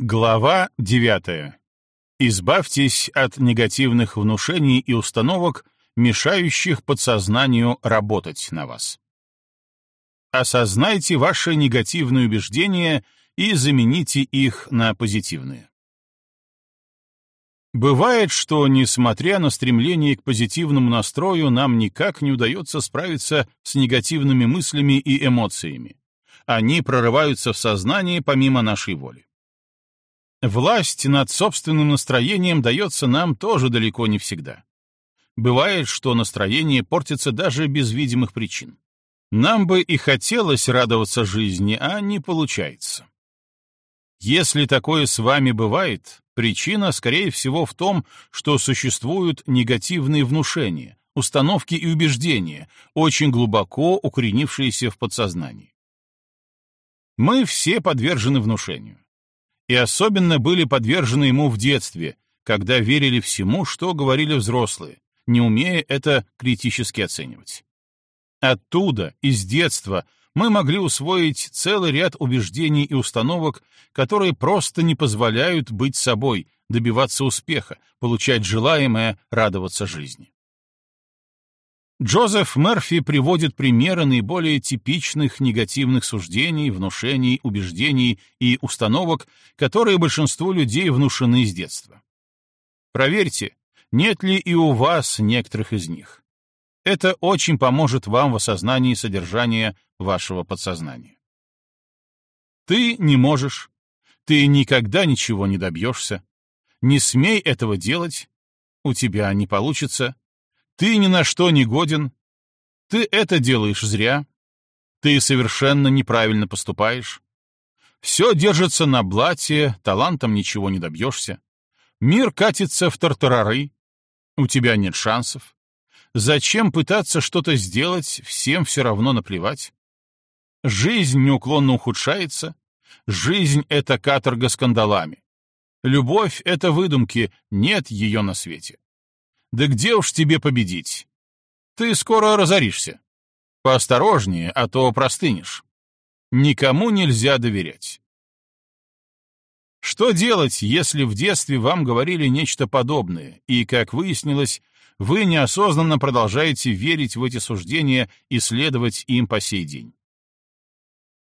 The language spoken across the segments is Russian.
Глава 9. Избавьтесь от негативных внушений и установок, мешающих подсознанию работать на вас. Осознайте ваши негативные убеждения и замените их на позитивные. Бывает, что, несмотря на стремление к позитивному настрою, нам никак не удается справиться с негативными мыслями и эмоциями. Они прорываются в сознание помимо нашей воли. Власть над собственным настроением дается нам тоже далеко не всегда. Бывает, что настроение портится даже без видимых причин. Нам бы и хотелось радоваться жизни, а не получается. Если такое с вами бывает, причина, скорее всего, в том, что существуют негативные внушения, установки и убеждения, очень глубоко укоренившиеся в подсознании. Мы все подвержены внушению. И особенно были подвержены ему в детстве, когда верили всему, что говорили взрослые, не умея это критически оценивать. Оттуда, из детства, мы могли усвоить целый ряд убеждений и установок, которые просто не позволяют быть собой, добиваться успеха, получать желаемое, радоваться жизни. Джозеф Мерфи приводит примеры наиболее типичных негативных суждений, внушений, убеждений и установок, которые большинству людей внушены с детства. Проверьте, нет ли и у вас некоторых из них. Это очень поможет вам в осознании содержания вашего подсознания. Ты не можешь, ты никогда ничего не добьешься, не смей этого делать, у тебя не получится, ты ни на что не годен, ты это делаешь зря, ты совершенно неправильно поступаешь, все держится на блате, талантом ничего не добьешься, мир катится в тартарары, у тебя нет шансов, Зачем пытаться что-то сделать, всем все равно наплевать? Жизнь неуклонно ухудшается. Жизнь — это каторга скандалами. Любовь — это выдумки, нет ее на свете. Да где уж тебе победить? Ты скоро разоришься. Поосторожнее, а то простынешь. Никому нельзя доверять. Что делать, если в детстве вам говорили нечто подобное, и, как выяснилось, вы неосознанно продолжаете верить в эти суждения и следовать им по сей день.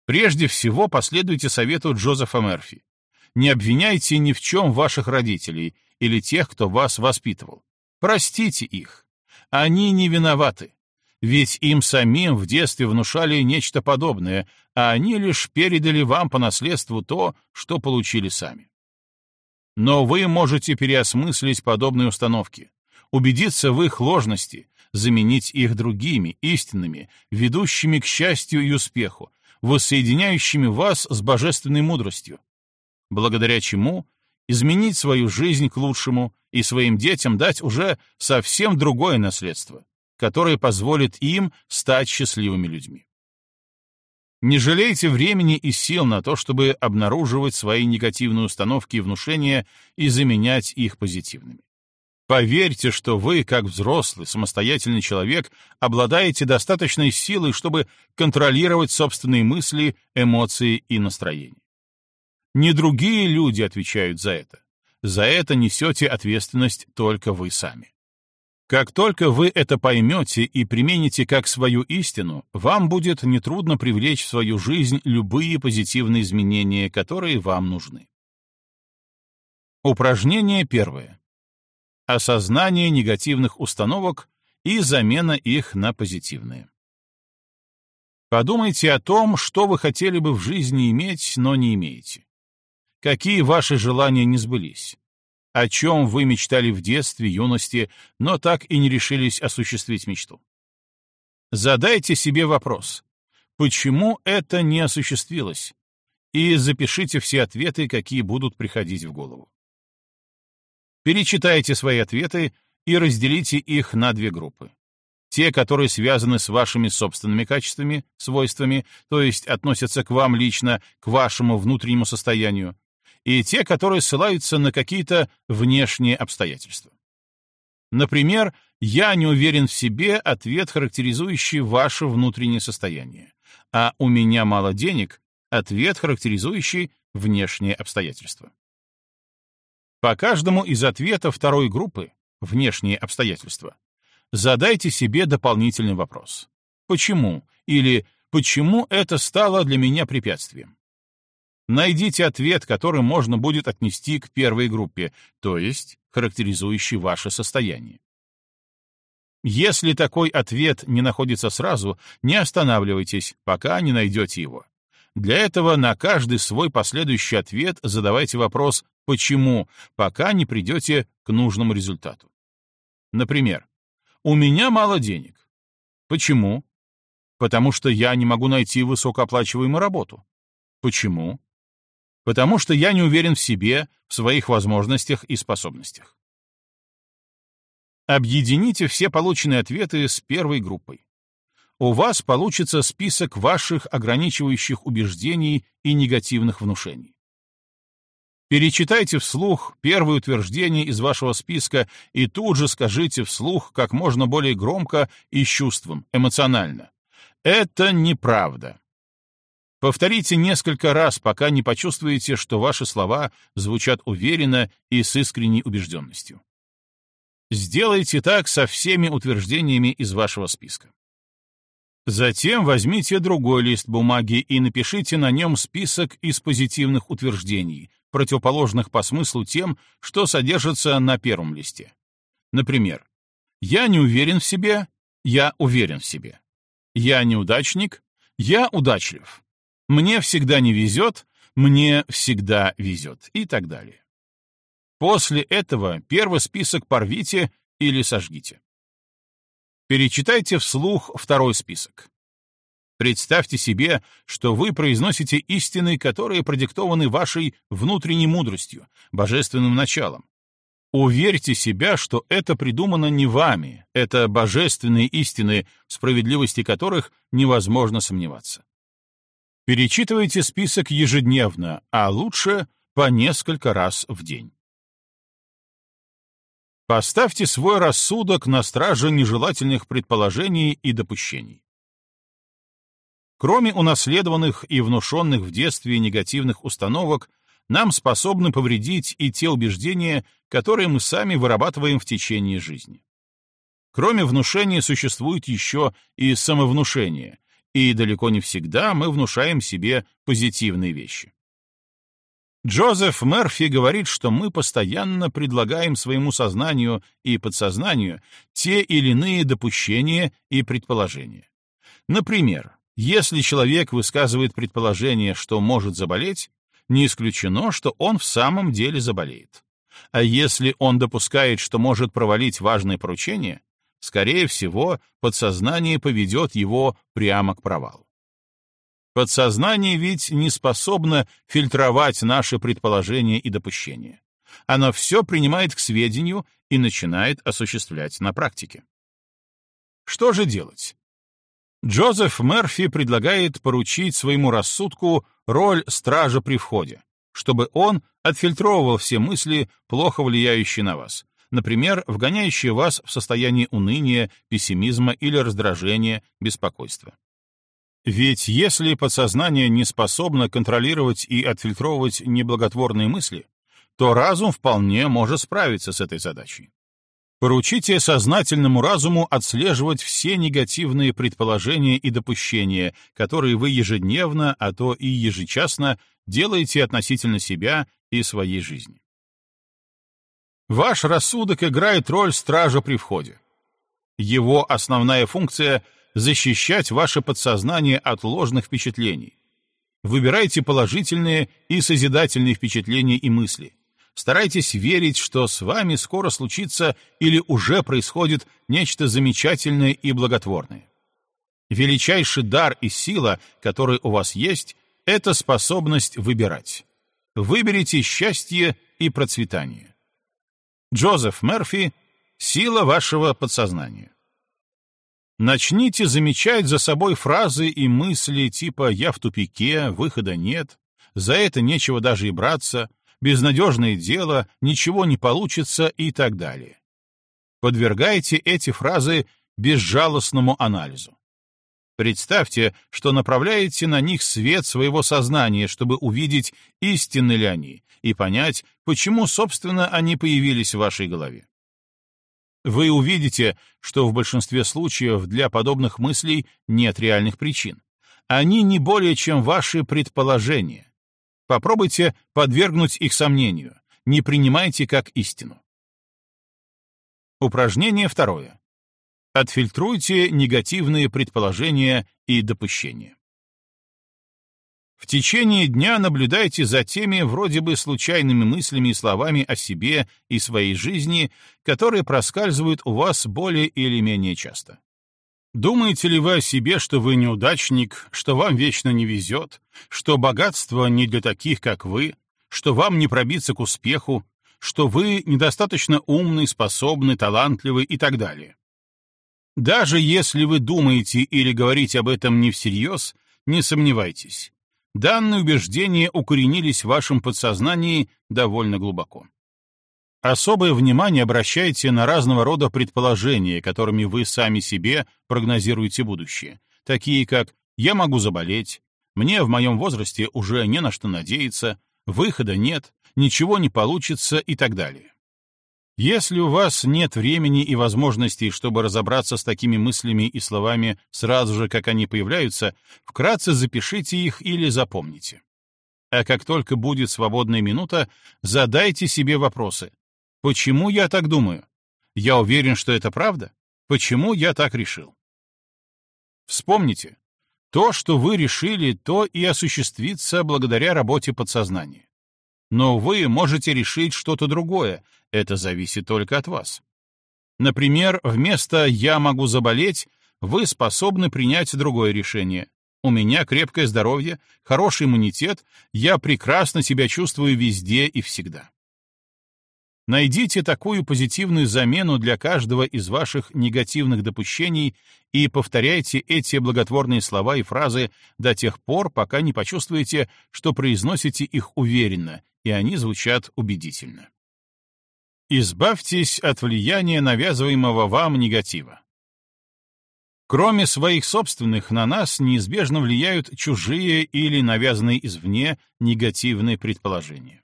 Прежде всего, последуйте совету Джозефа Мерфи. Не обвиняйте ни в чем ваших родителей или тех, кто вас воспитывал. Простите их. Они не виноваты. Ведь им самим в детстве внушали нечто подобное, а они лишь передали вам по наследству то, что получили сами. Но вы можете переосмыслить подобные установки, убедиться в их ложности, заменить их другими, истинными, ведущими к счастью и успеху, воссоединяющими вас с божественной мудростью, благодаря чему изменить свою жизнь к лучшему и своим детям дать уже совсем другое наследство, которое позволит им стать счастливыми людьми. Не жалейте времени и сил на то, чтобы обнаруживать свои негативные установки и внушения и заменять их позитивными. Поверьте, что вы, как взрослый, самостоятельный человек, обладаете достаточной силой, чтобы контролировать собственные мысли, эмоции и настроения. Не другие люди отвечают за это. За это несете ответственность только вы сами. Как только вы это поймете и примените как свою истину, вам будет нетрудно привлечь в свою жизнь любые позитивные изменения, которые вам нужны. Упражнение первое осознание негативных установок и замена их на позитивные. Подумайте о том, что вы хотели бы в жизни иметь, но не имеете. Какие ваши желания не сбылись? О чем вы мечтали в детстве, юности, но так и не решились осуществить мечту? Задайте себе вопрос, почему это не осуществилось? И запишите все ответы, какие будут приходить в голову. Перечитайте свои ответы и разделите их на две группы. Те, которые связаны с вашими собственными качествами, свойствами, то есть относятся к вам лично, к вашему внутреннему состоянию, и те, которые ссылаются на какие-то внешние обстоятельства. Например, «я не уверен в себе» — ответ, характеризующий ваше внутреннее состояние, а «у меня мало денег» — ответ, характеризующий внешние обстоятельства. По каждому из ответов второй группы, внешние обстоятельства, задайте себе дополнительный вопрос. Почему? Или почему это стало для меня препятствием? Найдите ответ, который можно будет отнести к первой группе, то есть характеризующий ваше состояние. Если такой ответ не находится сразу, не останавливайтесь, пока не найдете его. Для этого на каждый свой последующий ответ задавайте вопрос «почему?», пока не придете к нужному результату. Например, «У меня мало денег». Почему? Потому что я не могу найти высокооплачиваемую работу. Почему? Потому что я не уверен в себе, в своих возможностях и способностях. Объедините все полученные ответы с первой группой. У вас получится список ваших ограничивающих убеждений и негативных внушений. Перечитайте вслух первое утверждение из вашего списка и тут же скажите вслух как можно более громко и с чувством, эмоционально. Это неправда. Повторите несколько раз, пока не почувствуете, что ваши слова звучат уверенно и с искренней убежденностью. Сделайте так со всеми утверждениями из вашего списка. Затем возьмите другой лист бумаги и напишите на нем список из позитивных утверждений, противоположных по смыслу тем, что содержится на первом листе. Например, «Я не уверен в себе», «Я уверен в себе». «Я неудачник», «Я удачлив». «Мне всегда не везет», «Мне всегда везет» и так далее. После этого первый список порвите или сожгите. Перечитайте вслух второй список. Представьте себе, что вы произносите истины, которые продиктованы вашей внутренней мудростью, божественным началом. Уверьте себя, что это придумано не вами, это божественные истины, в справедливости которых невозможно сомневаться. Перечитывайте список ежедневно, а лучше по несколько раз в день. Поставьте свой рассудок на страже нежелательных предположений и допущений. Кроме унаследованных и внушенных в детстве негативных установок, нам способны повредить и те убеждения, которые мы сами вырабатываем в течение жизни. Кроме внушения существует еще и самовнушение, и далеко не всегда мы внушаем себе позитивные вещи. Джозеф Мерфи говорит, что мы постоянно предлагаем своему сознанию и подсознанию те или иные допущения и предположения. Например, если человек высказывает предположение, что может заболеть, не исключено, что он в самом деле заболеет. А если он допускает, что может провалить важное поручение, скорее всего, подсознание поведет его прямо к провалу. Подсознание ведь не способно фильтровать наши предположения и допущения. Оно все принимает к сведению и начинает осуществлять на практике. Что же делать? Джозеф Мерфи предлагает поручить своему рассудку роль стража при входе, чтобы он отфильтровывал все мысли, плохо влияющие на вас, например, вгоняющие вас в состояние уныния, пессимизма или раздражения, беспокойства. Ведь если подсознание не способно контролировать и отфильтровывать неблаготворные мысли, то разум вполне может справиться с этой задачей. Поручите сознательному разуму отслеживать все негативные предположения и допущения, которые вы ежедневно, а то и ежечасно делаете относительно себя и своей жизни. Ваш рассудок играет роль стража при входе. Его основная функция — защищать ваше подсознание от ложных впечатлений. Выбирайте положительные и созидательные впечатления и мысли. Старайтесь верить, что с вами скоро случится или уже происходит нечто замечательное и благотворное. Величайший дар и сила, который у вас есть, это способность выбирать. Выберите счастье и процветание. Джозеф Мерфи «Сила вашего подсознания». Начните замечать за собой фразы и мысли типа «я в тупике», «выхода нет», «за это нечего даже и браться», «безнадежное дело», «ничего не получится» и так далее. Подвергайте эти фразы безжалостному анализу. Представьте, что направляете на них свет своего сознания, чтобы увидеть, истинны ли они, и понять, почему, собственно, они появились в вашей голове. Вы увидите, что в большинстве случаев для подобных мыслей нет реальных причин. Они не более чем ваши предположения. Попробуйте подвергнуть их сомнению. Не принимайте как истину. Упражнение второе. Отфильтруйте негативные предположения и допущения. В течение дня наблюдайте за теми вроде бы случайными мыслями и словами о себе и своей жизни, которые проскальзывают у вас более или менее часто. Думаете ли вы о себе, что вы неудачник, что вам вечно не везет, что богатство не для таких, как вы, что вам не пробиться к успеху, что вы недостаточно умный, способный, талантливый и так далее? Даже если вы думаете или говорите об этом не всерьез, не сомневайтесь. Данные убеждения укоренились в вашем подсознании довольно глубоко. Особое внимание обращайте на разного рода предположения, которыми вы сами себе прогнозируете будущее, такие как «я могу заболеть», «мне в моем возрасте уже не на что надеяться», «выхода нет», «ничего не получится» и так далее. Если у вас нет времени и возможностей, чтобы разобраться с такими мыслями и словами сразу же, как они появляются, вкратце запишите их или запомните. А как только будет свободная минута, задайте себе вопросы. Почему я так думаю? Я уверен, что это правда? Почему я так решил? Вспомните, то, что вы решили, то и осуществится благодаря работе подсознания. Но вы можете решить что-то другое, это зависит только от вас. Например, вместо «я могу заболеть» вы способны принять другое решение. У меня крепкое здоровье, хороший иммунитет, я прекрасно себя чувствую везде и всегда. Найдите такую позитивную замену для каждого из ваших негативных допущений и повторяйте эти благотворные слова и фразы до тех пор, пока не почувствуете, что произносите их уверенно, и они звучат убедительно. Избавьтесь от влияния навязываемого вам негатива. Кроме своих собственных, на нас неизбежно влияют чужие или навязанные извне негативные предположения.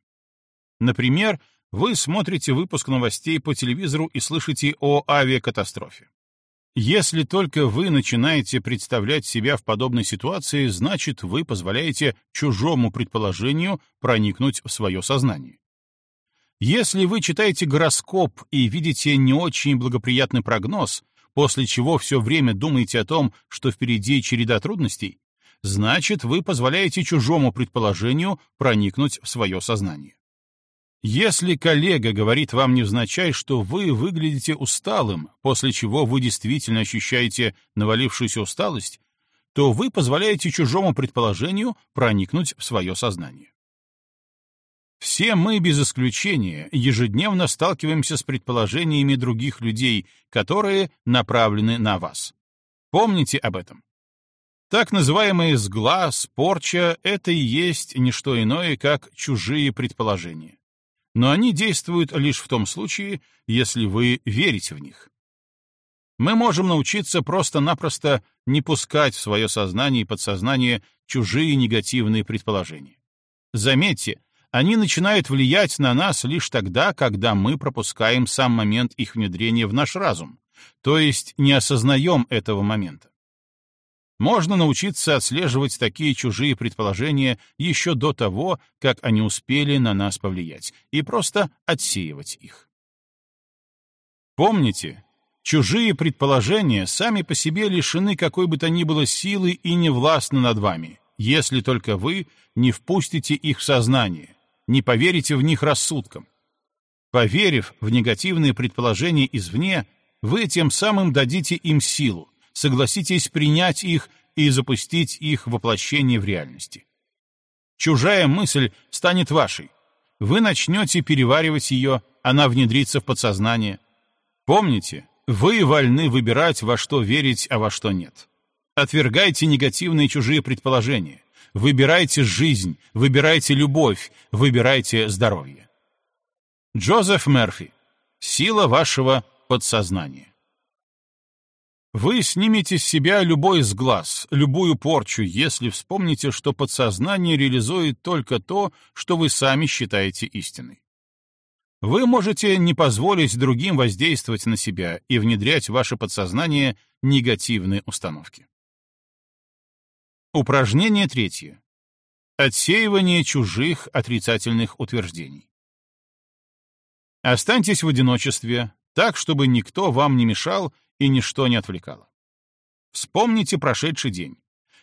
Например, вы смотрите выпуск новостей по телевизору и слышите о авиакатастрофе. Если только вы начинаете представлять себя в подобной ситуации, значит, вы позволяете чужому предположению проникнуть в свое сознание. Если вы читаете гороскоп и видите не очень благоприятный прогноз, после чего все время думаете о том, что впереди череда трудностей, значит, вы позволяете чужому предположению проникнуть в свое сознание. Если коллега говорит вам невзначай, что вы выглядите усталым, после чего вы действительно ощущаете навалившуюся усталость, то вы позволяете чужому предположению проникнуть в свое сознание. Все мы, без исключения, ежедневно сталкиваемся с предположениями других людей, которые направлены на вас. Помните об этом. Так называемые сглаз, порча — это и есть не что иное, как чужие предположения но они действуют лишь в том случае, если вы верите в них. Мы можем научиться просто-напросто не пускать в свое сознание и подсознание чужие негативные предположения. Заметьте, они начинают влиять на нас лишь тогда, когда мы пропускаем сам момент их внедрения в наш разум, то есть не осознаем этого момента. Можно научиться отслеживать такие чужие предположения еще до того, как они успели на нас повлиять, и просто отсеивать их. Помните, чужие предположения сами по себе лишены какой бы то ни было силы и не властны над вами, если только вы не впустите их в сознание, не поверите в них рассудком. Поверив в негативные предположения извне, вы тем самым дадите им силу, согласитесь принять их и запустить их воплощение в реальности. Чужая мысль станет вашей. Вы начнете переваривать ее, она внедрится в подсознание. Помните, вы вольны выбирать, во что верить, а во что нет. Отвергайте негативные чужие предположения. Выбирайте жизнь, выбирайте любовь, выбирайте здоровье. Джозеф Мерфи. Сила вашего подсознания. Вы снимете с себя любой сглаз, любую порчу, если вспомните, что подсознание реализует только то, что вы сами считаете истиной. Вы можете не позволить другим воздействовать на себя и внедрять в ваше подсознание негативные установки. Упражнение третье. Отсеивание чужих отрицательных утверждений. Останьтесь в одиночестве, так, чтобы никто вам не мешал и ничто не отвлекало. Вспомните прошедший день.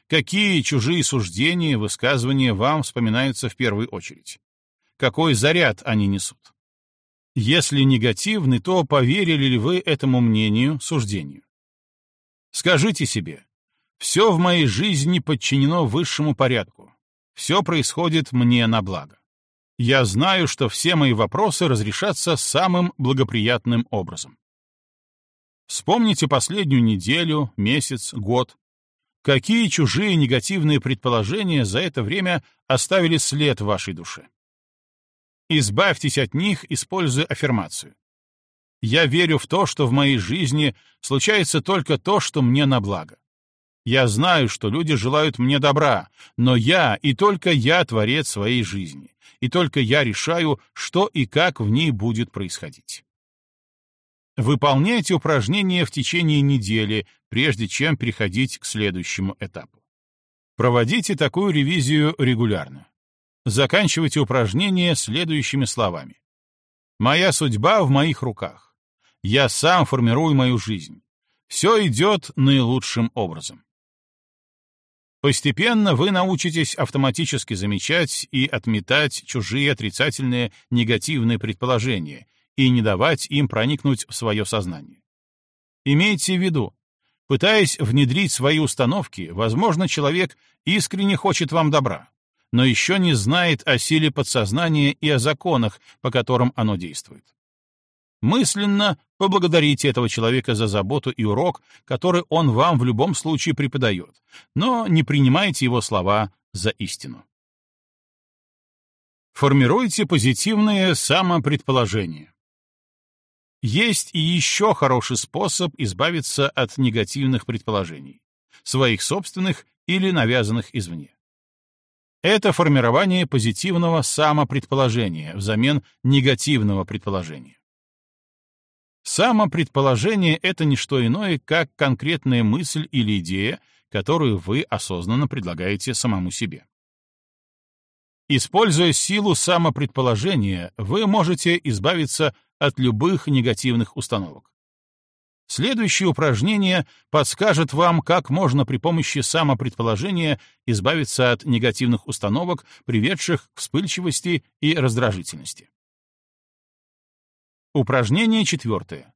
Какие чужие суждения, высказывания вам вспоминаются в первую очередь? Какой заряд они несут? Если негативны, то поверили ли вы этому мнению, суждению? Скажите себе, все в моей жизни подчинено высшему порядку. Все происходит мне на благо. Я знаю, что все мои вопросы разрешатся самым благоприятным образом. Вспомните последнюю неделю, месяц, год. Какие чужие негативные предположения за это время оставили след в вашей душе? Избавьтесь от них, используя аффирмацию. Я верю в то, что в моей жизни случается только то, что мне на благо. Я знаю, что люди желают мне добра, но я и только я творец своей жизни, и только я решаю, что и как в ней будет происходить. Выполняйте упражнения в течение недели, прежде чем переходить к следующему этапу. Проводите такую ревизию регулярно. Заканчивайте упражнения следующими словами. «Моя судьба в моих руках. Я сам формирую мою жизнь. Все идет наилучшим образом». Постепенно вы научитесь автоматически замечать и отметать чужие отрицательные, негативные предположения и не давать им проникнуть в свое сознание. Имейте в виду, пытаясь внедрить свои установки, возможно, человек искренне хочет вам добра, но еще не знает о силе подсознания и о законах, по которым оно действует. Мысленно поблагодарите этого человека за заботу и урок, который он вам в любом случае преподает, но не принимайте его слова за истину. Формируйте позитивные самопредположения. Есть и еще хороший способ избавиться от негативных предположений, своих собственных или навязанных извне. Это формирование позитивного самопредположения взамен негативного предположения. Самопредположение — это не что иное, как конкретная мысль или идея, которую вы осознанно предлагаете самому себе. Используя силу самопредположения, вы можете избавиться от любых негативных установок. Следующее упражнение подскажет вам, как можно при помощи самопредположения избавиться от негативных установок, приведших к вспыльчивости и раздражительности. Упражнение четвертое.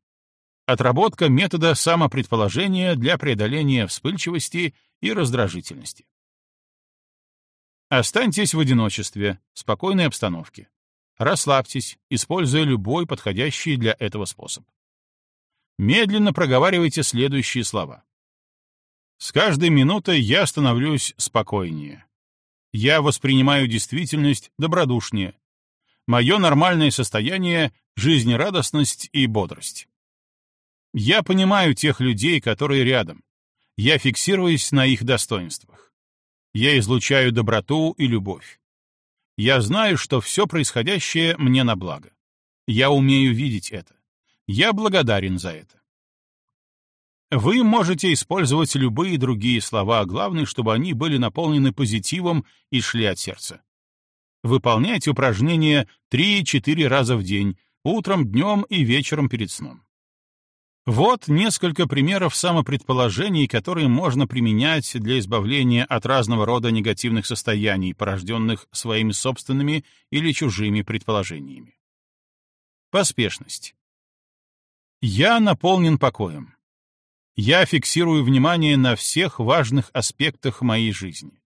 Отработка метода самопредположения для преодоления вспыльчивости и раздражительности. Останьтесь в одиночестве, в спокойной обстановке. Расслабьтесь, используя любой подходящий для этого способ. Медленно проговаривайте следующие слова. С каждой минутой я становлюсь спокойнее. Я воспринимаю действительность добродушнее. Мое нормальное состояние — жизнерадостность и бодрость. Я понимаю тех людей, которые рядом. Я фиксируюсь на их достоинствах. Я излучаю доброту и любовь. Я знаю, что все происходящее мне на благо. Я умею видеть это. Я благодарен за это. Вы можете использовать любые другие слова, главное, чтобы они были наполнены позитивом и шли от сердца. Выполняйте упражнения 3-4 раза в день, утром, днем и вечером перед сном. Вот несколько примеров самопредположений, которые можно применять для избавления от разного рода негативных состояний, порожденных своими собственными или чужими предположениями. Поспешность. Я наполнен покоем. Я фиксирую внимание на всех важных аспектах моей жизни.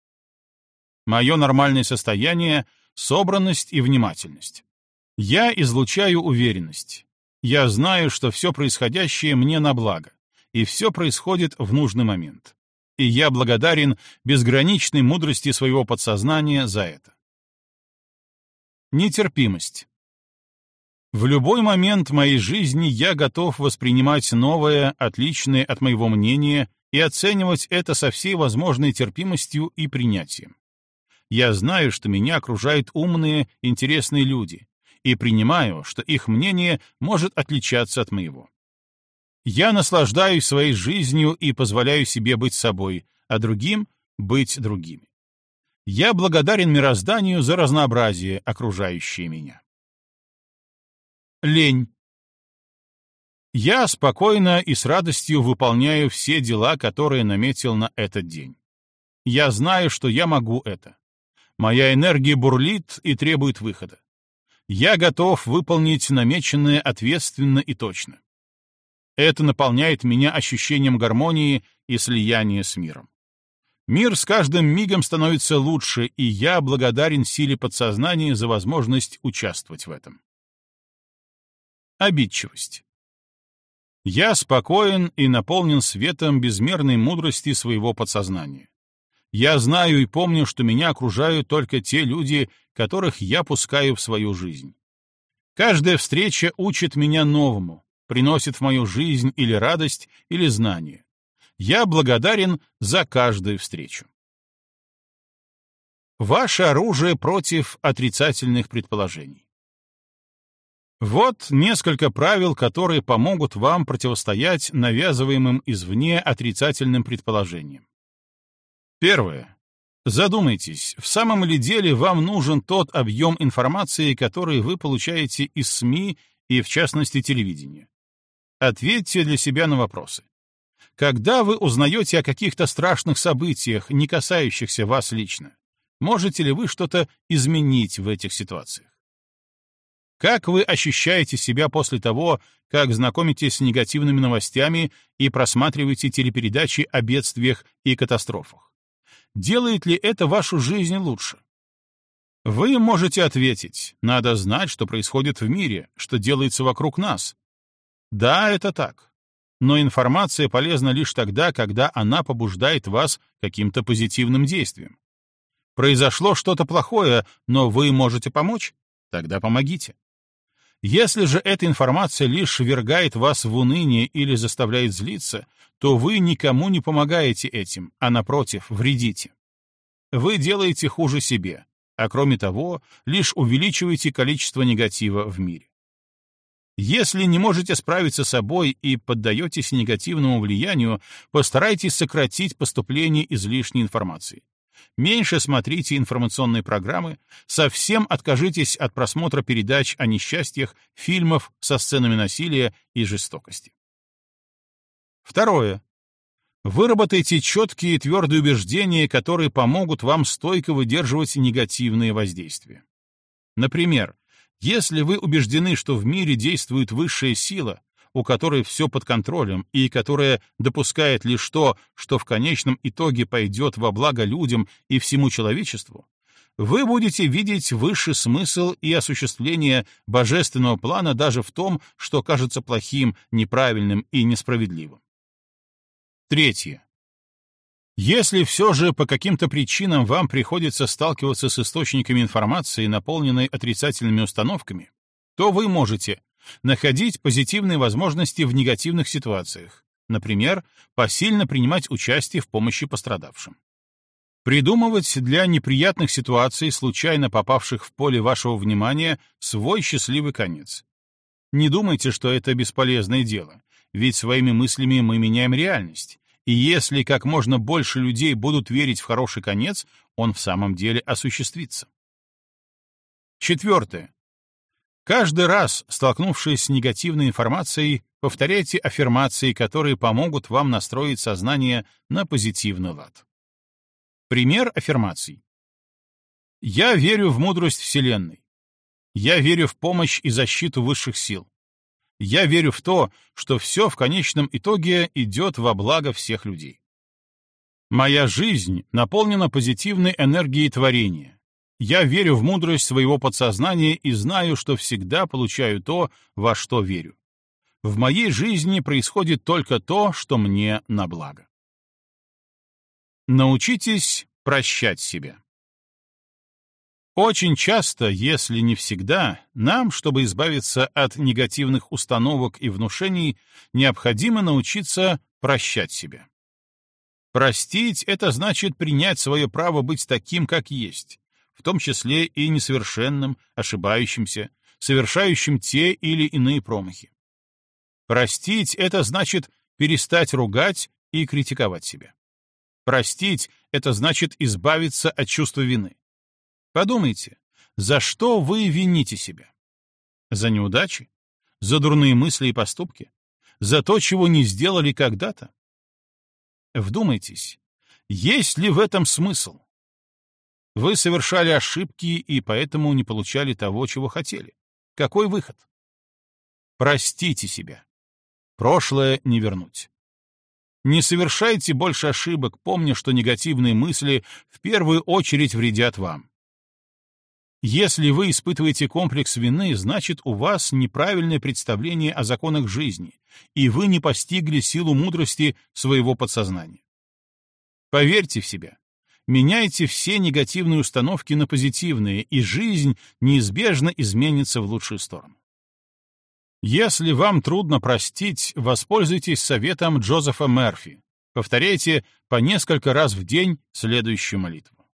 Мое нормальное состояние — собранность и внимательность. Я излучаю уверенность. Я знаю, что все происходящее мне на благо, и все происходит в нужный момент. И я благодарен безграничной мудрости своего подсознания за это. Нетерпимость. В любой момент моей жизни я готов воспринимать новое, отличное от моего мнения, и оценивать это со всей возможной терпимостью и принятием. Я знаю, что меня окружают умные, интересные люди, и принимаю, что их мнение может отличаться от моего. Я наслаждаюсь своей жизнью и позволяю себе быть собой, а другим — быть другими. Я благодарен мирозданию за разнообразие, окружающее меня. Лень. Я спокойно и с радостью выполняю все дела, которые наметил на этот день. Я знаю, что я могу это. Моя энергия бурлит и требует выхода. Я готов выполнить намеченное ответственно и точно. Это наполняет меня ощущением гармонии и слияния с миром. Мир с каждым мигом становится лучше, и я благодарен силе подсознания за возможность участвовать в этом. Обидчивость. Я спокоен и наполнен светом безмерной мудрости своего подсознания. Я знаю и помню, что меня окружают только те люди, которых я пускаю в свою жизнь. Каждая встреча учит меня новому, приносит в мою жизнь или радость, или знание. Я благодарен за каждую встречу. Ваше оружие против отрицательных предположений. Вот несколько правил, которые помогут вам противостоять навязываемым извне отрицательным предположениям. Первое. Задумайтесь, в самом ли деле вам нужен тот объем информации, который вы получаете из СМИ и, в частности, телевидения? Ответьте для себя на вопросы. Когда вы узнаете о каких-то страшных событиях, не касающихся вас лично, можете ли вы что-то изменить в этих ситуациях? Как вы ощущаете себя после того, как знакомитесь с негативными новостями и просматриваете телепередачи о бедствиях и катастрофах? Делает ли это вашу жизнь лучше? Вы можете ответить, надо знать, что происходит в мире, что делается вокруг нас. Да, это так. Но информация полезна лишь тогда, когда она побуждает вас каким-то позитивным действием. Произошло что-то плохое, но вы можете помочь? Тогда помогите. Если же эта информация лишь ввергает вас в уныние или заставляет злиться, то вы никому не помогаете этим, а напротив, вредите. Вы делаете хуже себе, а кроме того, лишь увеличиваете количество негатива в мире. Если не можете справиться с собой и поддаетесь негативному влиянию, постарайтесь сократить поступление излишней информации меньше смотрите информационные программы, совсем откажитесь от просмотра передач о несчастьях, фильмов со сценами насилия и жестокости. Второе. Выработайте четкие и твердые убеждения, которые помогут вам стойко выдерживать негативные воздействия. Например, если вы убеждены, что в мире действует высшая сила, у которой все под контролем и которая допускает лишь то, что в конечном итоге пойдет во благо людям и всему человечеству, вы будете видеть высший смысл и осуществление божественного плана даже в том, что кажется плохим, неправильным и несправедливым. Третье. Если все же по каким-то причинам вам приходится сталкиваться с источниками информации, наполненной отрицательными установками, то вы можете находить позитивные возможности в негативных ситуациях, например, посильно принимать участие в помощи пострадавшим. Придумывать для неприятных ситуаций, случайно попавших в поле вашего внимания, свой счастливый конец. Не думайте, что это бесполезное дело, ведь своими мыслями мы меняем реальность, и если как можно больше людей будут верить в хороший конец, он в самом деле осуществится. Четвертое. Каждый раз, столкнувшись с негативной информацией, повторяйте аффирмации, которые помогут вам настроить сознание на позитивный лад. Пример аффирмаций. Я верю в мудрость Вселенной. Я верю в помощь и защиту высших сил. Я верю в то, что все в конечном итоге идет во благо всех людей. Моя жизнь наполнена позитивной энергией творения. Я верю в мудрость своего подсознания и знаю, что всегда получаю то, во что верю. В моей жизни происходит только то, что мне на благо. Научитесь прощать себя. Очень часто, если не всегда, нам, чтобы избавиться от негативных установок и внушений, необходимо научиться прощать себя. Простить — это значит принять свое право быть таким, как есть, в том числе и несовершенным, ошибающимся, совершающим те или иные промахи. Простить — это значит перестать ругать и критиковать себя. Простить — это значит избавиться от чувства вины. Подумайте, за что вы вините себя? За неудачи? За дурные мысли и поступки? За то, чего не сделали когда-то? Вдумайтесь, есть ли в этом смысл? Вы совершали ошибки и поэтому не получали того, чего хотели. Какой выход? Простите себя. Прошлое не вернуть. Не совершайте больше ошибок, помня, что негативные мысли в первую очередь вредят вам. Если вы испытываете комплекс вины, значит, у вас неправильное представление о законах жизни, и вы не постигли силу мудрости своего подсознания. Поверьте в себя. Меняйте все негативные установки на позитивные, и жизнь неизбежно изменится в лучшую сторону. Если вам трудно простить, воспользуйтесь советом Джозефа Мерфи. Повторяйте по несколько раз в день следующую молитву.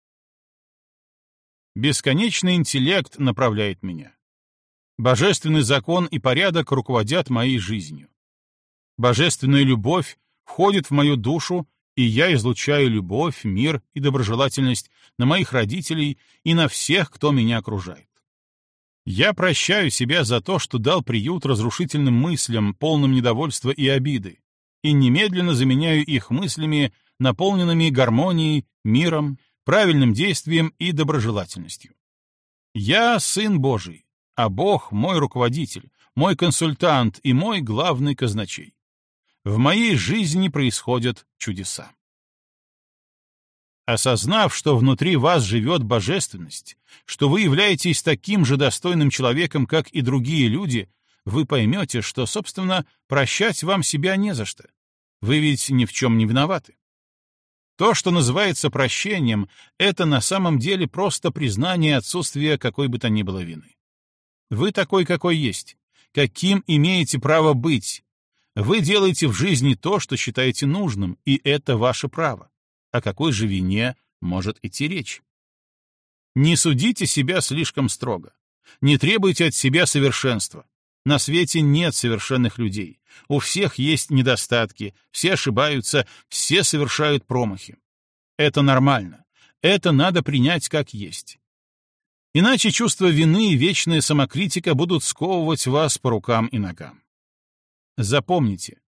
Бесконечный интеллект направляет меня. Божественный закон и порядок руководят моей жизнью. Божественная любовь входит в мою душу, и я излучаю любовь, мир и доброжелательность на моих родителей и на всех, кто меня окружает. Я прощаю себя за то, что дал приют разрушительным мыслям, полным недовольства и обиды, и немедленно заменяю их мыслями, наполненными гармонией, миром, правильным действием и доброжелательностью. Я сын Божий, а Бог — мой руководитель, мой консультант и мой главный казначей. В моей жизни происходят чудеса. Осознав, что внутри вас живет божественность, что вы являетесь таким же достойным человеком, как и другие люди, вы поймете, что, собственно, прощать вам себя не за что. Вы ведь ни в чем не виноваты. То, что называется прощением, это на самом деле просто признание отсутствия какой бы то ни было вины. Вы такой, какой есть, каким имеете право быть. Вы делаете в жизни то, что считаете нужным, и это ваше право. О какой же вине может идти речь? Не судите себя слишком строго. Не требуйте от себя совершенства. На свете нет совершенных людей. У всех есть недостатки, все ошибаются, все совершают промахи. Это нормально. Это надо принять как есть. Иначе чувство вины и вечная самокритика будут сковывать вас по рукам и ногам. Запомните,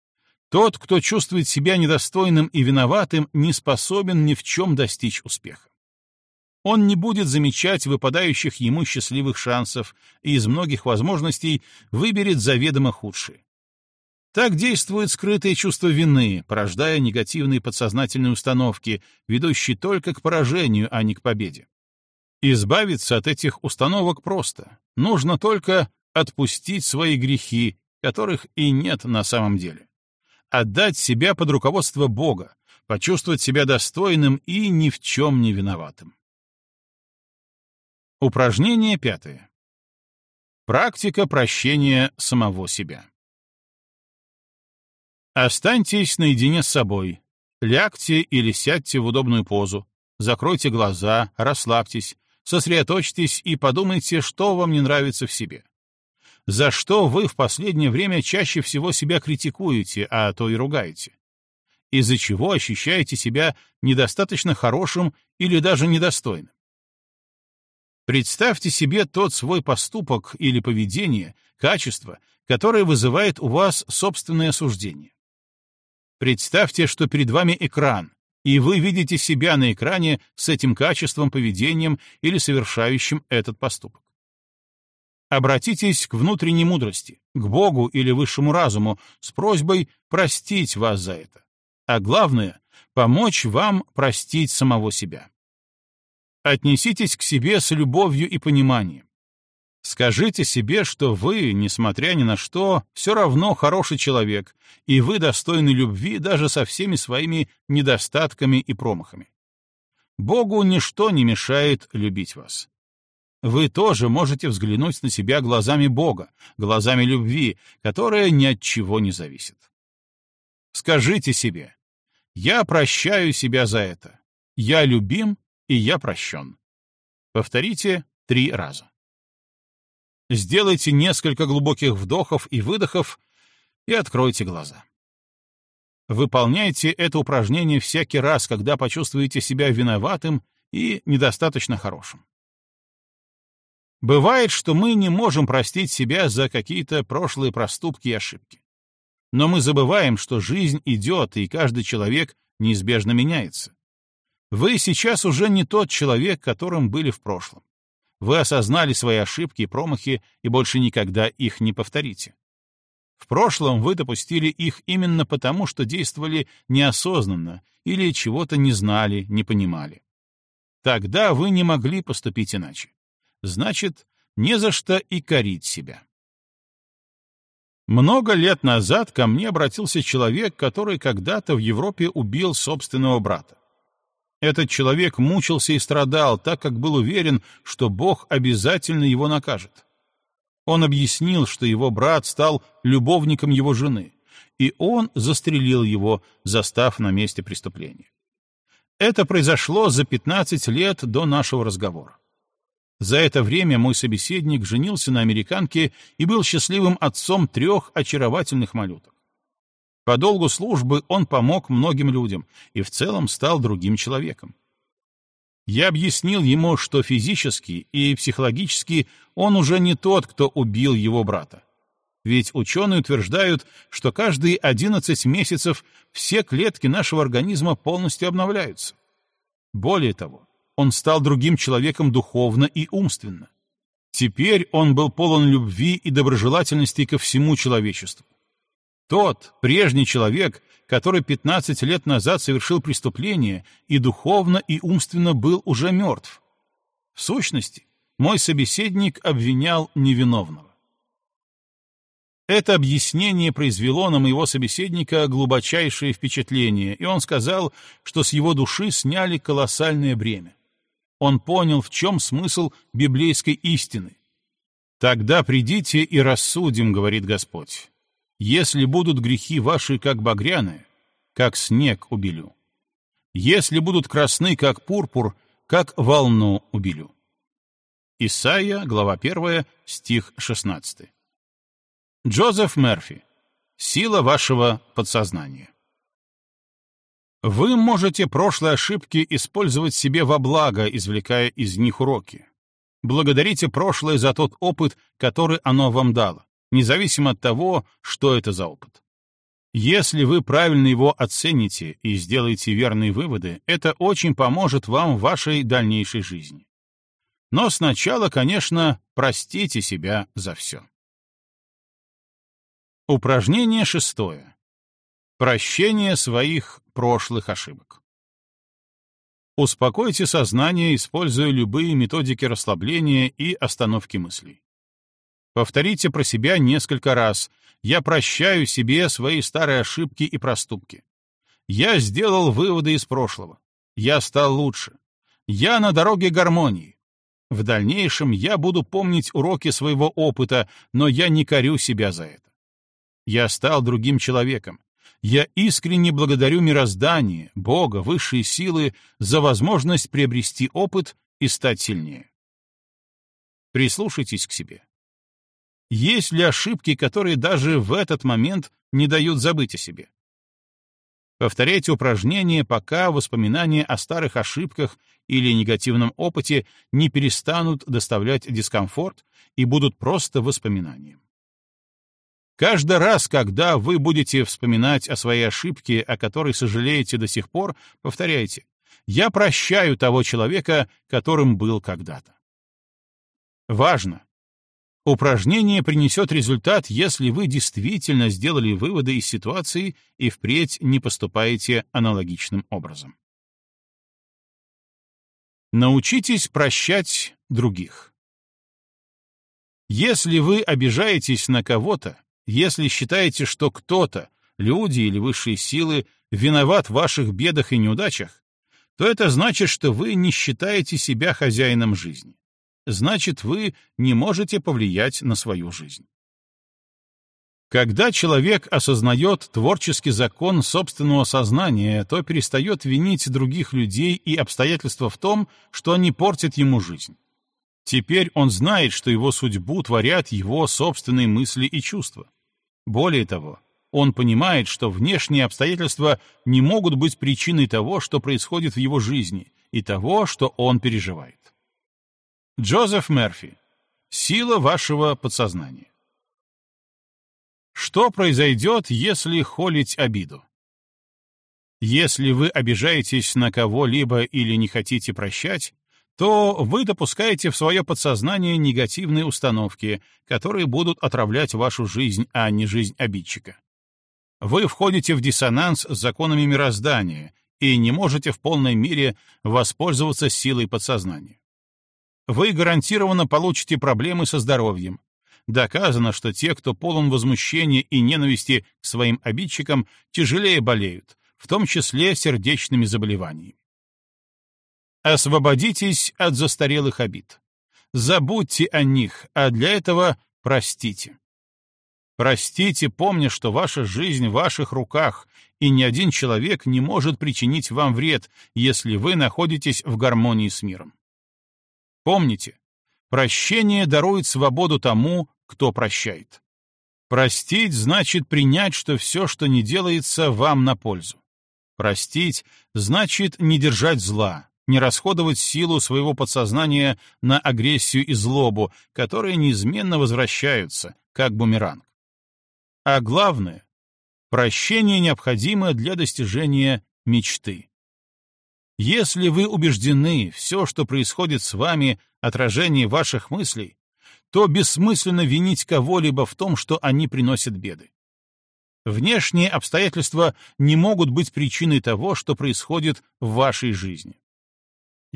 тот, кто чувствует себя недостойным и виноватым, не способен ни в чем достичь успеха. Он не будет замечать выпадающих ему счастливых шансов и из многих возможностей выберет заведомо худшие. Так действует скрытое чувство вины, порождая негативные подсознательные установки, ведущие только к поражению, а не к победе. Избавиться от этих установок просто. Нужно только отпустить свои грехи, которых и нет на самом деле. Отдать себя под руководство Бога, почувствовать себя достойным и ни в чем не виноватым. Упражнение пятое. Практика прощения самого себя. Останьтесь наедине с собой. Лягте или сядьте в удобную позу. Закройте глаза, расслабьтесь, сосредоточьтесь и подумайте, что вам не нравится в себе. За что вы в последнее время чаще всего себя критикуете, а то и ругаете? Из-за чего ощущаете себя недостаточно хорошим или даже недостойным? Представьте себе тот свой поступок или поведение, качество, которое вызывает у вас собственное осуждение. Представьте, что перед вами экран, и вы видите себя на экране с этим качеством, поведением или совершающим этот поступок. Обратитесь к внутренней мудрости, к Богу или высшему разуму с просьбой простить вас за это. А главное — помочь вам простить самого себя. Отнеситесь к себе с любовью и пониманием. Скажите себе, что вы, несмотря ни на что, все равно хороший человек, и вы достойны любви даже со всеми своими недостатками и промахами. Богу ничто не мешает любить вас. Вы тоже можете взглянуть на себя глазами Бога, глазами любви, которая ни от чего не зависит. Скажите себе, я прощаю себя за это. Я любим, и я прощен. Повторите три раза. Сделайте несколько глубоких вдохов и выдохов и откройте глаза. Выполняйте это упражнение всякий раз, когда почувствуете себя виноватым и недостаточно хорошим. Бывает, что мы не можем простить себя за какие-то прошлые проступки и ошибки. Но мы забываем, что жизнь идет, и каждый человек неизбежно меняется. Вы сейчас уже не тот человек, которым были в прошлом. Вы осознали свои ошибки и промахи и больше никогда их не повторите. В прошлом вы допустили их именно потому, что действовали неосознанно или чего-то не знали, не понимали. Тогда вы не могли поступить иначе. Значит, не за что и корить себя. Много лет назад ко мне обратился человек, который когда-то в Европе убил собственного брата. Этот человек мучился и страдал, так как был уверен, что Бог обязательно его накажет. Он объяснил, что его брат стал любовником его жены, и он застрелил его, застав на месте преступления. Это произошло за 15 лет до нашего разговора. За это время мой собеседник женился на американке и был счастливым отцом трех очаровательных малюток. По долгу службы он помог многим людям и в целом стал другим человеком. Я объяснил ему, что физически и психологически он уже не тот, кто убил его брата. Ведь ученые утверждают, что каждые 11 месяцев все клетки нашего организма полностью обновляются. Более того, он стал другим человеком духовно и умственно. Теперь он был полон любви и доброжелательности ко всему человечеству. Тот, прежний человек, который 15 лет назад совершил преступление и духовно и умственно был уже мертв. В сущности, мой собеседник обвинял невиновного. Это объяснение произвело на моего собеседника глубочайшее впечатление, и он сказал, что с его души сняли колоссальное бремя. Он понял, в чем смысл библейской истины. «Тогда придите и рассудим», — говорит Господь. «Если будут грехи ваши, как багряные, как снег убелю. Если будут красны, как пурпур, как волну убелю». Исайя, глава 1, стих 16. Джозеф Мерфи. Сила вашего подсознания. Вы можете прошлые ошибки использовать себе во благо, извлекая из них уроки. Благодарите прошлое за тот опыт, который оно вам дало, независимо от того, что это за опыт. Если вы правильно его оцените и сделаете верные выводы, это очень поможет вам в вашей дальнейшей жизни. Но сначала, конечно, простите себя за все. Упражнение шестое. Прощение своих прошлых ошибок. Успокойте сознание, используя любые методики расслабления и остановки мыслей. Повторите про себя несколько раз «Я прощаю себе свои старые ошибки и проступки». «Я сделал выводы из прошлого». «Я стал лучше». «Я на дороге гармонии». В дальнейшем я буду помнить уроки своего опыта, но я не корю себя за это. Я стал другим человеком. Я искренне благодарю мироздание, Бога, высшие силы за возможность приобрести опыт и стать сильнее. Прислушайтесь к себе. Есть ли ошибки, которые даже в этот момент не дают забыть о себе? Повторяйте упражнение, пока воспоминания о старых ошибках или негативном опыте не перестанут доставлять дискомфорт и будут просто воспоминанием. Каждый раз, когда вы будете вспоминать о своей ошибке, о которой сожалеете до сих пор, повторяйте «Я прощаю того человека, которым был когда-то». Важно! Упражнение принесет результат, если вы действительно сделали выводы из ситуации и впредь не поступаете аналогичным образом. Научитесь прощать других. Если вы обижаетесь на кого-то, если считаете, что кто-то, люди или высшие силы, виноват в ваших бедах и неудачах, то это значит, что вы не считаете себя хозяином жизни. значит, вы не можете повлиять на свою жизнь. Когда человек осознает творческий закон собственного сознания, то перестает винить других людей и обстоятельства в том, что они портят ему жизнь. Теперь он знает, что его судьбу творят его собственные мысли и чувства. Более того, он понимает, что внешние обстоятельства не могут быть причиной того, что происходит в его жизни, и того, что он переживает. Джозеф Мерфи. Сила вашего подсознания. Что произойдет, если холить обиду? Если вы обижаетесь на кого-либо или не хотите прощать, то вы допускаете в свое подсознание негативные установки, которые будут отравлять вашу жизнь, а не жизнь обидчика. Вы входите в диссонанс с законами мироздания и не можете в полной мере воспользоваться силой подсознания. Вы гарантированно получите проблемы со здоровьем. Доказано, что те, кто полон возмущения и ненависти к своим обидчикам, тяжелее болеют, в том числе сердечными заболеваниями. Освободитесь от застарелых обид. Забудьте о них, а для этого простите. Простите, помня, что ваша жизнь в ваших руках, и ни один человек не может причинить вам вред, если вы находитесь в гармонии с миром. Помните, прощение дарует свободу тому, кто прощает. Простить значит принять, что все, что не делается, вам на пользу. Простить значит не держать зла, не расходовать силу своего подсознания на агрессию и злобу, которые неизменно возвращаются, как бумеранг. А главное, прощение необходимо для достижения мечты. Если вы убеждены, все, что происходит с вами, отражение ваших мыслей, то бессмысленно винить кого-либо в том, что они приносят беды. Внешние обстоятельства не могут быть причиной того, что происходит в вашей жизни.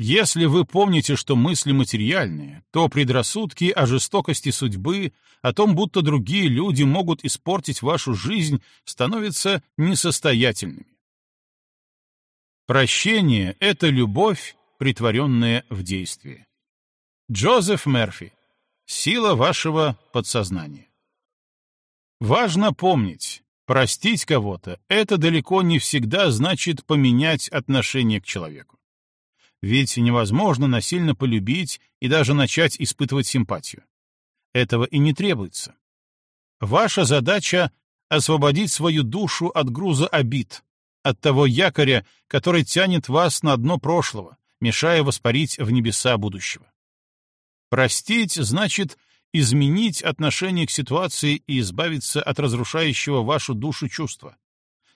Если вы помните, что мысли материальные, то предрассудки о жестокости судьбы, о том, будто другие люди могут испортить вашу жизнь, становятся несостоятельными. Прощение — это любовь, притворенная в действие. Джозеф Мерфи. Сила вашего подсознания. Важно помнить, простить кого-то — это далеко не всегда значит поменять отношение к человеку. Ведь невозможно насильно полюбить и даже начать испытывать симпатию. Этого и не требуется. Ваша задача — освободить свою душу от груза обид, от того якоря, который тянет вас на дно прошлого, мешая воспарить в небеса будущего. Простить значит изменить отношение к ситуации и избавиться от разрушающего вашу душу чувства.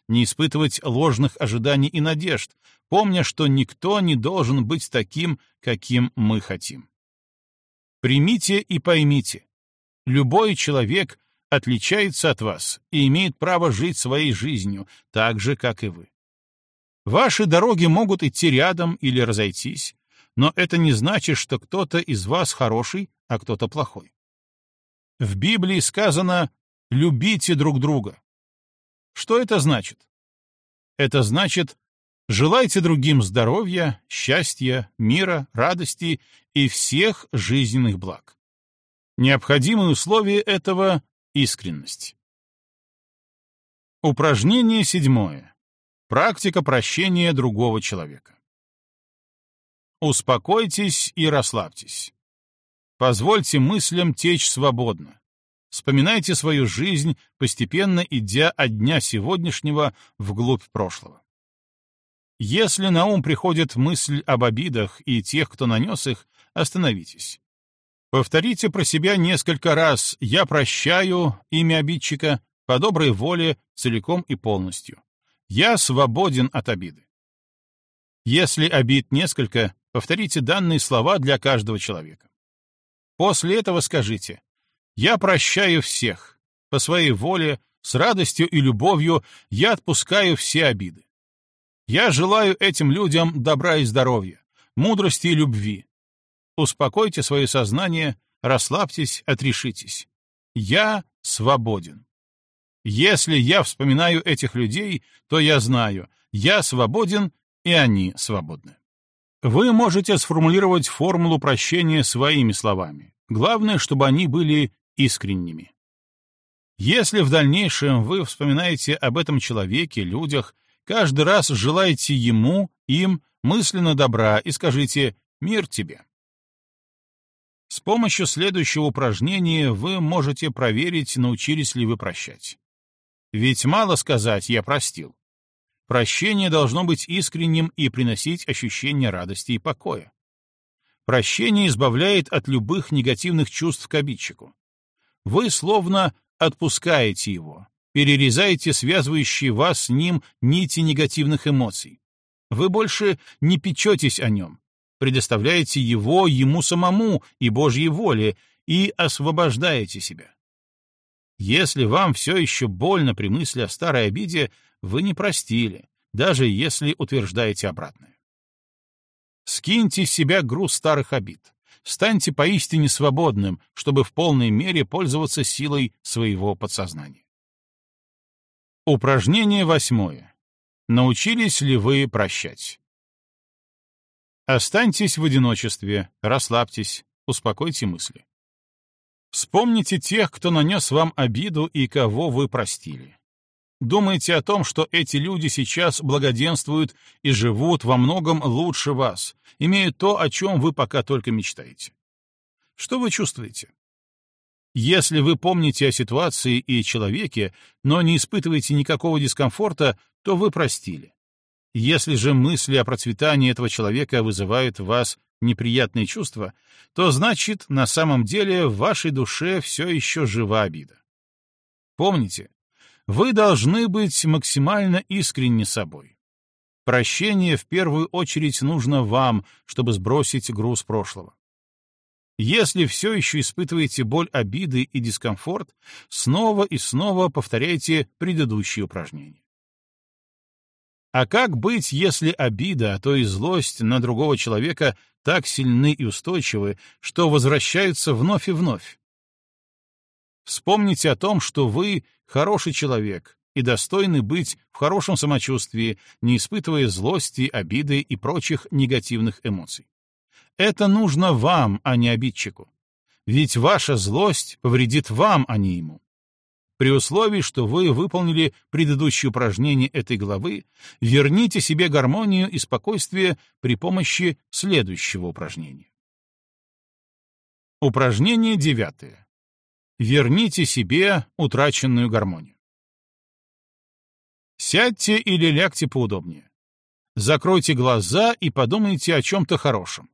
Не испытывать ложных ожиданий и надежд, помня, что никто не должен быть таким, каким мы хотим. Примите и поймите, любой человек отличается от вас и имеет право жить своей жизнью, так же, как и вы. Ваши дороги могут идти рядом или разойтись, но это не значит, что кто-то из вас хороший, а кто-то плохой. В Библии сказано «любите друг друга». Что это значит? Это значит «желайте другим здоровья, счастья, мира, радости и всех жизненных благ». Необходимое условие этого Искренность. Упражнение седьмое. Практика прощения другого человека. Успокойтесь и расслабьтесь. Позвольте мыслям течь свободно. Вспоминайте свою жизнь, постепенно идя от дня сегодняшнего вглубь прошлого. Если на ум приходит мысль об обидах и тех, кто нанес их, остановитесь. Повторите про себя несколько раз «Я прощаю» имя обидчика по доброй воле целиком и полностью. «Я свободен от обиды». Если обид несколько, повторите данные слова для каждого человека. После этого скажите «Я прощаю всех. По своей воле, с радостью и любовью я отпускаю все обиды. Я желаю этим людям добра и здоровья, мудрости и любви, Успокойте свое сознание, расслабьтесь, отрешитесь. Я свободен. Если я вспоминаю этих людей, то я знаю, я свободен, и они свободны. Вы можете сформулировать формулу прощения своими словами. Главное, чтобы они были искренними. Если в дальнейшем вы вспоминаете об этом человеке, людях, каждый раз желаете ему, им мысленно добра и скажите «Мир тебе». С помощью следующего упражнения вы можете проверить, научились ли вы прощать. Ведь мало сказать «я простил». Прощение должно быть искренним и приносить ощущение радости и покоя. Прощение избавляет от любых негативных чувств к обидчику. Вы словно отпускаете его, перерезаете связывающие вас с ним нити негативных эмоций. Вы больше не печетесь о нем, предоставляете его ему самому и Божьей воле и освобождаете себя. Если вам все еще больно при мысли о старой обиде, вы не простили, даже если утверждаете обратное. Скиньте с себя груз старых обид. Станьте поистине свободным, чтобы в полной мере пользоваться силой своего подсознания. Упражнение восьмое. Научились ли вы прощать? Останьтесь в одиночестве, расслабьтесь, успокойте мысли. Вспомните тех, кто нанес вам обиду и кого вы простили. Думайте о том, что эти люди сейчас благоденствуют и живут во многом лучше вас, имеют то, о чем вы пока только мечтаете. Что вы чувствуете? Если вы помните о ситуации и человеке, но не испытываете никакого дискомфорта, то вы простили. Если же мысли о процветании этого человека вызывают в вас неприятные чувства, то значит, на самом деле в вашей душе все еще жива обида. Помните, вы должны быть максимально искренни собой. Прощение в первую очередь нужно вам, чтобы сбросить груз прошлого. Если все еще испытываете боль обиды и дискомфорт, снова и снова повторяйте предыдущие упражнения. А как быть, если обида, а то и злость на другого человека так сильны и устойчивы, что возвращаются вновь и вновь? Вспомните о том, что вы хороший человек и достойны быть в хорошем самочувствии, не испытывая злости, обиды и прочих негативных эмоций. Это нужно вам, а не обидчику. Ведь ваша злость повредит вам, а не ему. При условии, что вы выполнили предыдущее упражнение этой главы, верните себе гармонию и спокойствие при помощи следующего упражнения. Упражнение девятое. Верните себе утраченную гармонию. Сядьте или лягте поудобнее. Закройте глаза и подумайте о чем-то хорошем.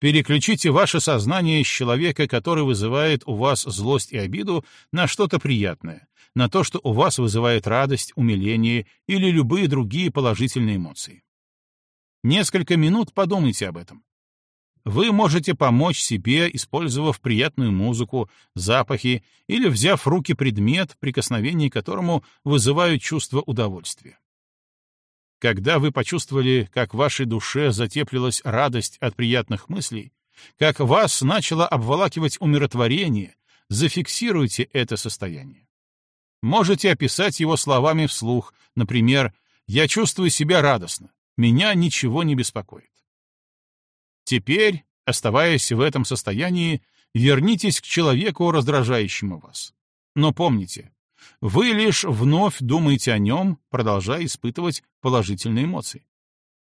Переключите ваше сознание с человека, который вызывает у вас злость и обиду, на что-то приятное, на то, что у вас вызывает радость, умиление или любые другие положительные эмоции. Несколько минут подумайте об этом. Вы можете помочь себе, использовав приятную музыку, запахи или взяв в руки предмет, прикосновение к которому вызывают чувство удовольствия. Когда вы почувствовали, как в вашей душе затеплилась радость от приятных мыслей, как вас начало обволакивать умиротворение, зафиксируйте это состояние. Можете описать его словами вслух, например, «Я чувствую себя радостно, меня ничего не беспокоит». Теперь, оставаясь в этом состоянии, вернитесь к человеку, раздражающему вас. Но помните, вы лишь вновь думаете о нем, продолжая испытывать положительные эмоции.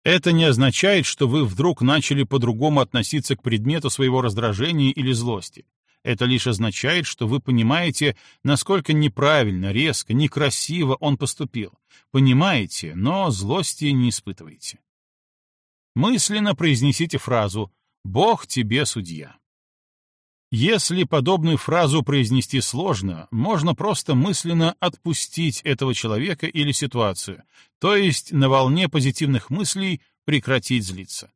Это не означает, что вы вдруг начали по-другому относиться к предмету своего раздражения или злости. Это лишь означает, что вы понимаете, насколько неправильно, резко, некрасиво он поступил. Понимаете, но злости не испытываете. Мысленно произнесите фразу «Бог тебе судья». Если подобную фразу произнести сложно, можно просто мысленно отпустить этого человека или ситуацию, то есть на волне позитивных мыслей прекратить злиться.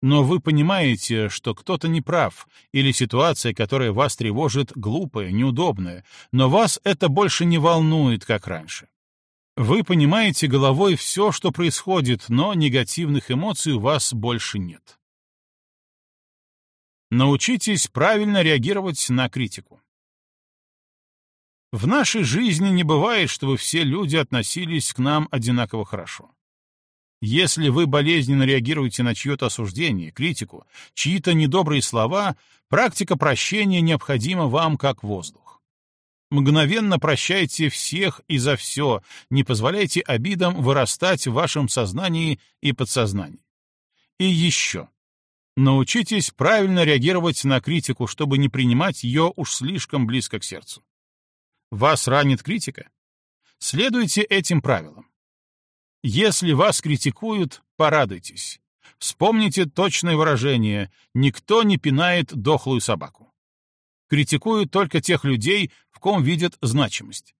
Но вы понимаете, что кто-то не прав, или ситуация, которая вас тревожит, глупая, неудобная, но вас это больше не волнует, как раньше. Вы понимаете головой все, что происходит, но негативных эмоций у вас больше нет. Научитесь правильно реагировать на критику. В нашей жизни не бывает, чтобы все люди относились к нам одинаково хорошо. Если вы болезненно реагируете на чье-то осуждение, критику, чьи-то недобрые слова, практика прощения необходима вам как воздух. Мгновенно прощайте всех и за все, не позволяйте обидам вырастать в вашем сознании и подсознании. И еще. Научитесь правильно реагировать на критику, чтобы не принимать ее уж слишком близко к сердцу. Вас ранит критика? Следуйте этим правилам. Если вас критикуют, порадуйтесь. Вспомните точное выражение «никто не пинает дохлую собаку». Критикуют только тех людей, в ком видят значимость.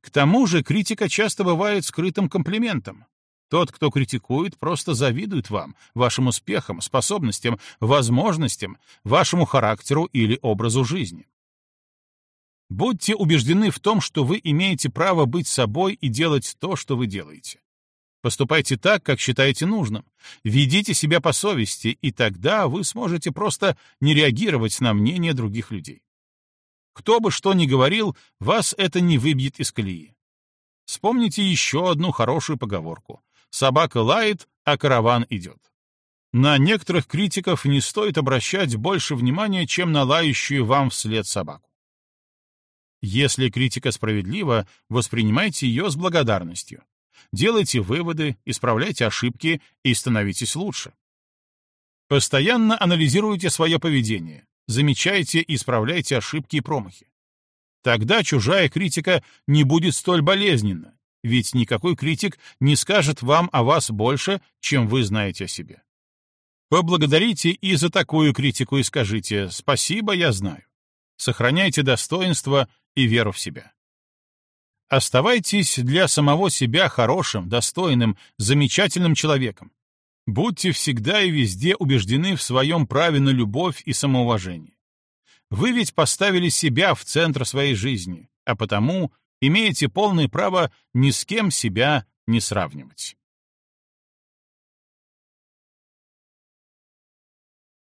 К тому же критика часто бывает скрытым комплиментом. Тот, кто критикует, просто завидует вам, вашим успехам, способностям, возможностям, вашему характеру или образу жизни. Будьте убеждены в том, что вы имеете право быть собой и делать то, что вы делаете. Поступайте так, как считаете нужным. Ведите себя по совести, и тогда вы сможете просто не реагировать на мнение других людей. Кто бы что ни говорил, вас это не выбьет из колеи. Вспомните еще одну хорошую поговорку. Собака лает, а караван идет. На некоторых критиков не стоит обращать больше внимания, чем на лающую вам вслед собаку. Если критика справедлива, воспринимайте ее с благодарностью. Делайте выводы, исправляйте ошибки и становитесь лучше. Постоянно анализируйте свое поведение, замечайте и исправляйте ошибки и промахи. Тогда чужая критика не будет столь болезненна, ведь никакой критик не скажет вам о вас больше, чем вы знаете о себе. Поблагодарите и за такую критику и скажите «спасибо, я знаю». Сохраняйте достоинство и веру в себя. Оставайтесь для самого себя хорошим, достойным, замечательным человеком. Будьте всегда и везде убеждены в своем праве на любовь и самоуважение. Вы ведь поставили себя в центр своей жизни, а потому имеете полное право ни с кем себя не сравнивать.